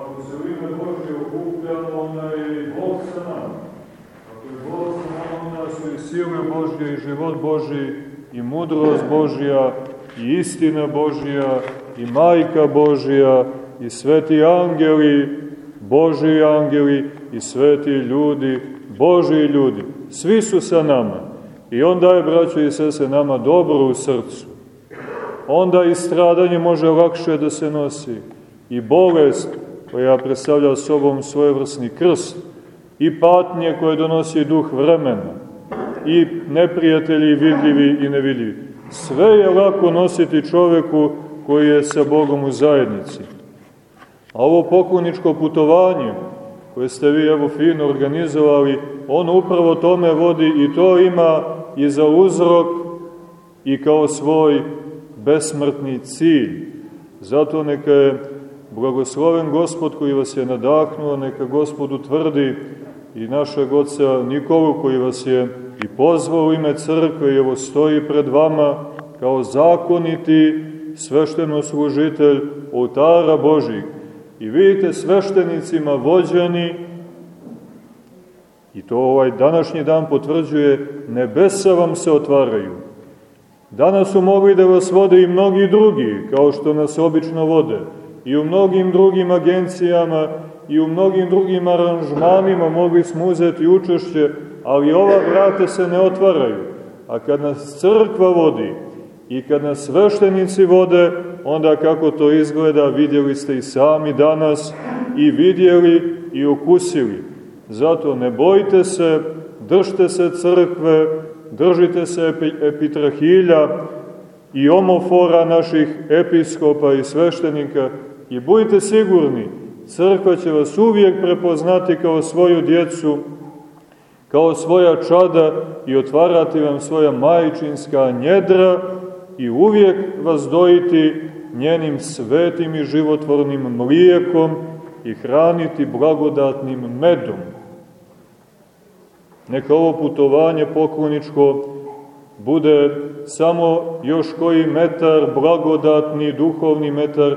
Ako se u ime Božje okupljamo, onda je i Bog sa nama. Ako je Bog sa nama, onda su i sile Božje, i život Božji, i mudrost Božja, i istina Božja, i majka Božja, i sveti angeli, Boži angeli, i sveti ljudi, Boži ljudi. Svi su sa nama. I onda je, braćo i sese, nama dobro u srcu. Onda i stradanje može lakše da se nosi. I bolest koja predstavlja sobom svojevrsni krst. I patnje koje donosi duh vremena. I neprijatelji vidljivi i nevidljivi. Sve je lako nositi čoveku koji je sa Bogom u zajednici. A ovo pokloničko putovanje, koje ste vi evo fino organizovali, ono upravo tome vodi i to ima i za uzrok i kao svoj besmrtni cilj. Zato neka je blagosloven Gospod koji vas je nadahnuo, neka Gospod utvrdi i našeg oca Nikolu koji vas je i pozvao u ime crkve i evo stoji pred vama kao zakoniti svešteno služitelj oltara Božih. I vidite sveštenicima vođeni I to ovaj današnji dan potvrđuje, nebesa vam se otvaraju. Danas su mogli da vas vode i mnogi drugi, kao što nas obično vode. I u mnogim drugim agencijama i u mnogim drugim aranžmanima mogli smo uzeti učešće, ali ova vrata se ne otvaraju. A kad nas crkva vodi i kad nas sveštenici vode, onda kako to izgleda vidjeli ste i sami danas i vidjeli i okusili. Zato ne bojte se, držite se crkve, držite se epitrahilja i omofora naših episkopa i sveštenika i budite sigurni, crkva će vas uvijek prepoznati kao svoju djecu, kao svoja čada i otvarati vam svoja majčinska njedra i uvijek vas dojiti njenim svetim i životvornim mlijekom i hraniti blagodatnim medom. Neka ovo putovanje pokloničko bude samo još koji metar, blagodatni, duhovni metar,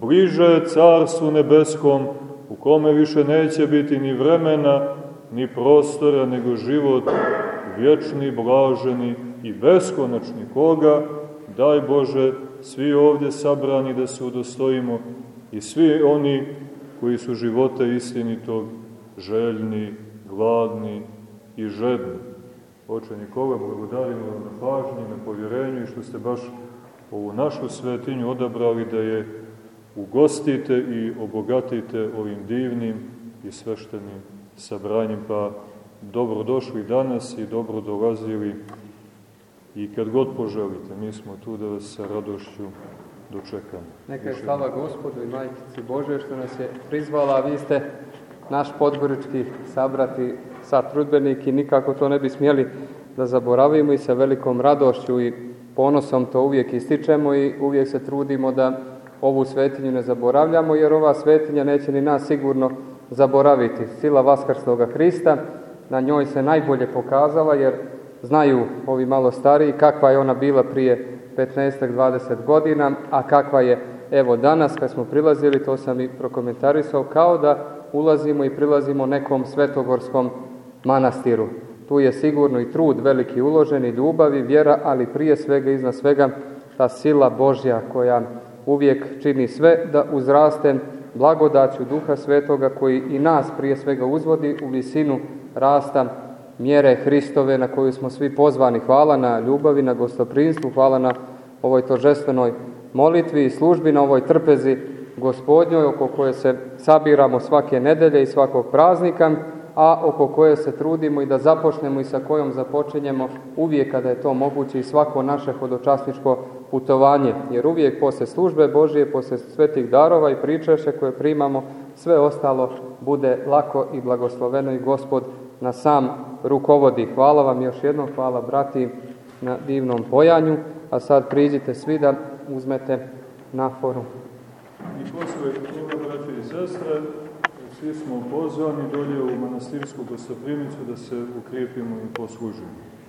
bliže Carstvu nebeskom, u kome više neće biti ni vremena, ni prostora, nego život vječni, blaženi i beskonačni. Koga, daj Bože, svi ovdje sabrani da se udostojimo i svi oni koji su života istinitog, željni, gladni, i žedni. Oče Nikola, blagodarimo vam na pažnji, na povjerenju i što ste baš ovu našu svetinju odabrali da je ugostite i obogatite ovim divnim i sveštenim sabranjem. Pa dobro došli danas i dobro dolazili i kad god poželite, mi smo tu da vas sa radošću dočekamo. Neka je slava Gospodu i Majkici Bože što nas je prizvala, a vi ste naš podgorički sabrati sa trudbenik i nikako to ne bi smjeli da zaboravimo i sa velikom radošću i ponosom to uvijek ističemo i uvijek se trudimo da ovu svetinju ne zaboravljamo, jer ova svetinja neće ni nas sigurno zaboraviti. Sila Vaskrsloga Hrista na njoj se najbolje pokazala, jer znaju ovi malo stariji kakva je ona bila prije 15-20 godina, a kakva je evo danas kad smo prilazili, to sam i prokomentarisao, kao da ulazimo i prilazimo nekom svetogorskom manastiru. Tu je sigurno i trud veliki uložen i ljubav i vjera, ali prije svega iznad svega ta sila Božja koja uvijek čini sve da uzraste blagodaću Duha Svetoga koji i nas prije svega uzvodi u visinu rasta mjere Hristove na koju smo svi pozvani. Hvala na ljubavi, na gostoprinstvu, hvala na ovoj tožestvenoj molitvi i službi, na ovoj trpezi gospodnjoj oko koje se sabiramo svake nedelje i svakog praznika a oko koje se trudimo i da započnemo i sa kojom započinjemo uvijek kada je to moguće i svako naše hodočasničko putovanje. Jer uvijek posle službe Božije, posle svetih darova i pričeše koje primamo, sve ostalo bude lako i blagosloveno i gospod na sam rukovodi. Hvala vam još jednom, hvala brati na divnom pojanju, a sad priđite svi da uzmete na foru. I posle toga, braće i sestre, svi smo pozvani dolje u manastirsku gostoprimicu da se ukrijepimo i poslužimo.